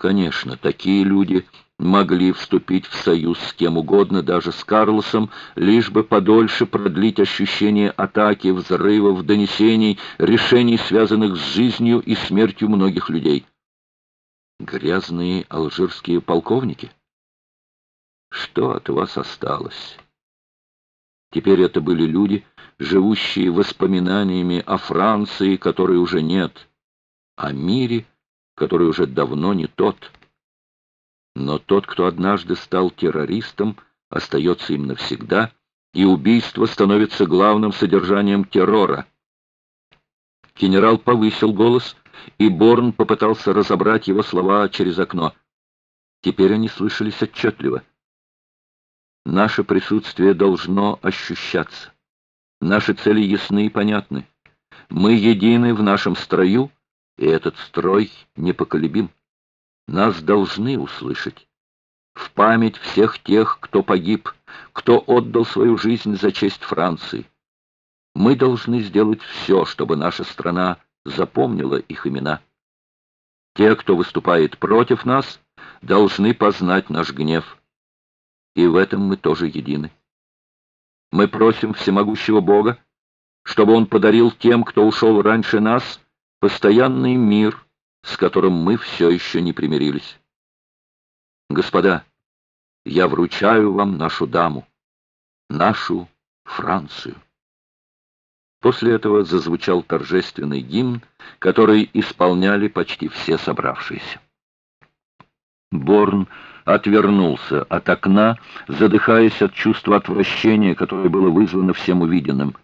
Конечно, такие люди могли вступить в союз с кем угодно, даже с Карлосом, лишь бы подольше продлить ощущение атаки, взрывов, донесений, решений, связанных с жизнью и смертью многих людей. Грязные алжирские полковники? Что от вас осталось? Теперь это были люди, живущие воспоминаниями о Франции, которой уже нет, о мире, который уже давно не тот. Но тот, кто однажды стал террористом, остается им навсегда, и убийство становится главным содержанием террора. Генерал повысил голос, и Борн попытался разобрать его слова через окно. Теперь они слышались отчетливо. Наше присутствие должно ощущаться. Наши цели ясны и понятны. Мы едины в нашем строю, и этот строй непоколебим. Нас должны услышать. В память всех тех, кто погиб, кто отдал свою жизнь за честь Франции. Мы должны сделать все, чтобы наша страна запомнила их имена. Те, кто выступает против нас, должны познать наш гнев. И в этом мы тоже едины. Мы просим всемогущего Бога, чтобы Он подарил тем, кто ушел раньше нас, постоянный мир, с которым мы все еще не примирились. Господа, я вручаю вам нашу даму, нашу Францию. После этого зазвучал торжественный гимн, который исполняли почти все собравшиеся. Борн отвернулся от окна, задыхаясь от чувства отвращения, которое было вызвано всем увиденным.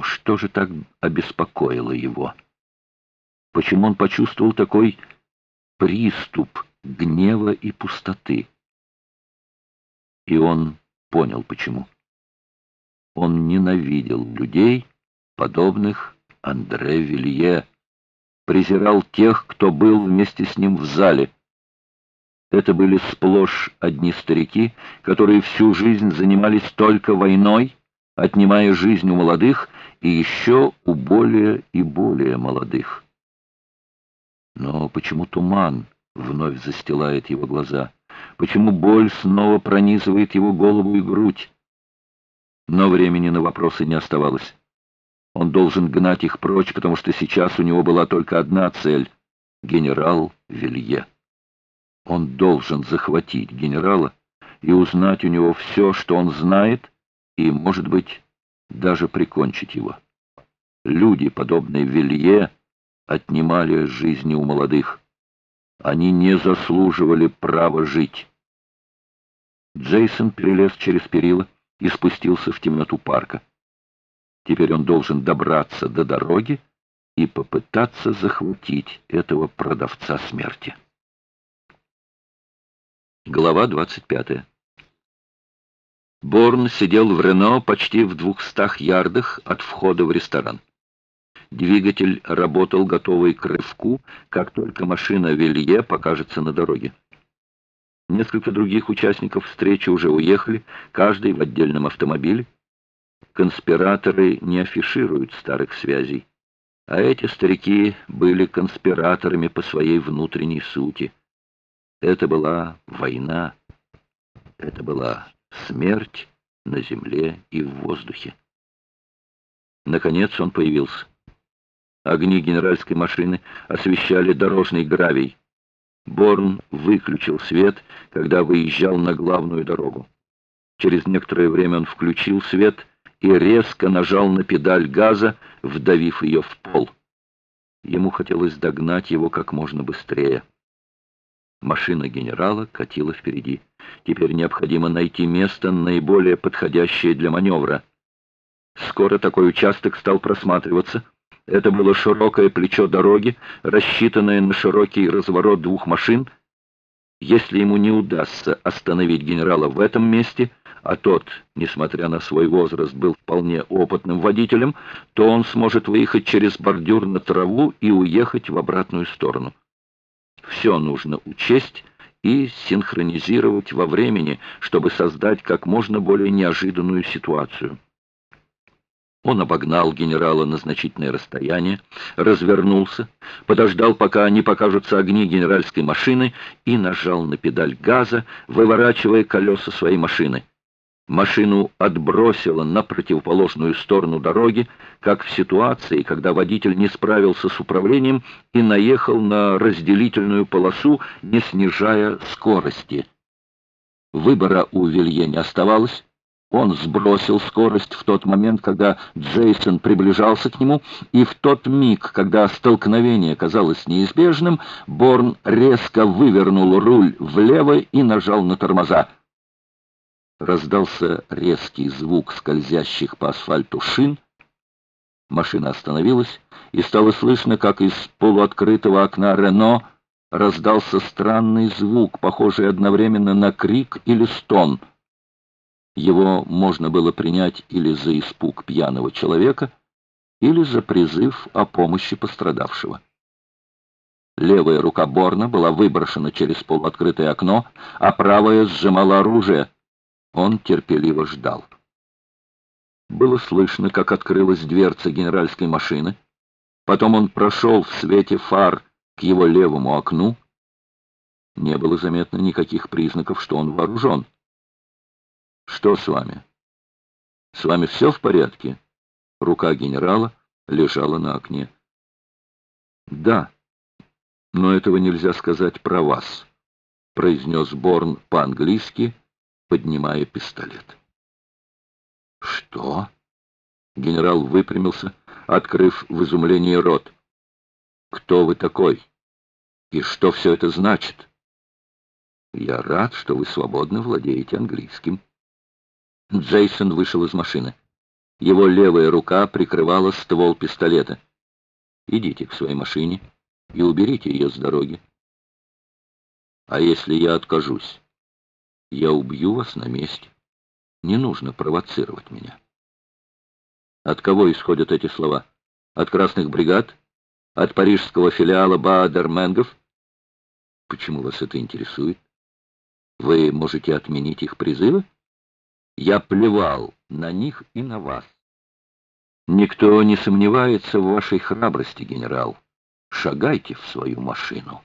Что же так обеспокоило его? Почему он почувствовал такой приступ гнева и пустоты? И он понял, почему. Он ненавидел людей, подобных Андре Вилье, презирал тех, кто был вместе с ним в зале. Это были сплошь одни старики, которые всю жизнь занимались только войной, отнимая жизнь у молодых и еще у более и более молодых. Но почему туман вновь застилает его глаза? Почему боль снова пронизывает его голову и грудь? Но времени на вопросы не оставалось. Он должен гнать их прочь, потому что сейчас у него была только одна цель — генерал Вилье. Он должен захватить генерала и узнать у него все, что он знает, и, может быть, даже прикончить его. Люди, подобные Вилье, отнимали жизни у молодых. Они не заслуживали права жить. Джейсон перелез через перила и спустился в темноту парка. Теперь он должен добраться до дороги и попытаться захватить этого продавца смерти. Глава 25. Борн сидел в Рено почти в двухстах ярдах от входа в ресторан. Двигатель работал готовый к рывку, как только машина Вилье покажется на дороге. Несколько других участников встречи уже уехали, каждый в отдельном автомобиле. Конспираторы не афишируют старых связей, а эти старики были конспираторами по своей внутренней сути. Это была война, это была смерть на земле и в воздухе. Наконец он появился. Огни генеральской машины освещали дорожный гравий. Борн выключил свет, когда выезжал на главную дорогу. Через некоторое время он включил свет и резко нажал на педаль газа, вдавив ее в пол. Ему хотелось догнать его как можно быстрее. Машина генерала катила впереди. Теперь необходимо найти место, наиболее подходящее для маневра. Скоро такой участок стал просматриваться — это было широкое плечо дороги, рассчитанное на широкий разворот двух машин. Если ему не удастся остановить генерала в этом месте, а тот, несмотря на свой возраст, был вполне опытным водителем, то он сможет выехать через бордюр на траву и уехать в обратную сторону. Все нужно учесть и синхронизировать во времени, чтобы создать как можно более неожиданную ситуацию. Он обогнал генерала на значительное расстояние, развернулся, подождал, пока не покажутся огни генеральской машины, и нажал на педаль газа, выворачивая колеса своей машины. Машину отбросило на противоположную сторону дороги, как в ситуации, когда водитель не справился с управлением и наехал на разделительную полосу, не снижая скорости. Выбора у Вилье не оставалось. Он сбросил скорость в тот момент, когда Джейсон приближался к нему, и в тот миг, когда столкновение казалось неизбежным, Борн резко вывернул руль влево и нажал на тормоза. Раздался резкий звук скользящих по асфальту шин. Машина остановилась, и стало слышно, как из полуоткрытого окна Рено раздался странный звук, похожий одновременно на крик или стон. Его можно было принять или за испуг пьяного человека, или за призыв о помощи пострадавшего. Левая рука Борна была выброшена через полуоткрытое окно, а правая сжимала оружие — он терпеливо ждал. Было слышно, как открылась дверца генеральской машины. Потом он прошел в свете фар к его левому окну. Не было заметно никаких признаков, что он вооружен. «Что с вами?» «С вами все в порядке?» Рука генерала лежала на окне. «Да, но этого нельзя сказать про вас», — произнес Борн по-английски, — поднимая пистолет. «Что?» Генерал выпрямился, открыв в изумлении рот. «Кто вы такой? И что все это значит?» «Я рад, что вы свободно владеете английским». Джейсон вышел из машины. Его левая рука прикрывала ствол пистолета. «Идите к своей машине и уберите ее с дороги». «А если я откажусь?» Я убью вас на месте. Не нужно провоцировать меня. От кого исходят эти слова? От красных бригад? От парижского филиала Баадер-Менгов? Почему вас это интересует? Вы можете отменить их призывы? Я плевал на них и на вас. Никто не сомневается в вашей храбрости, генерал. Шагайте в свою машину.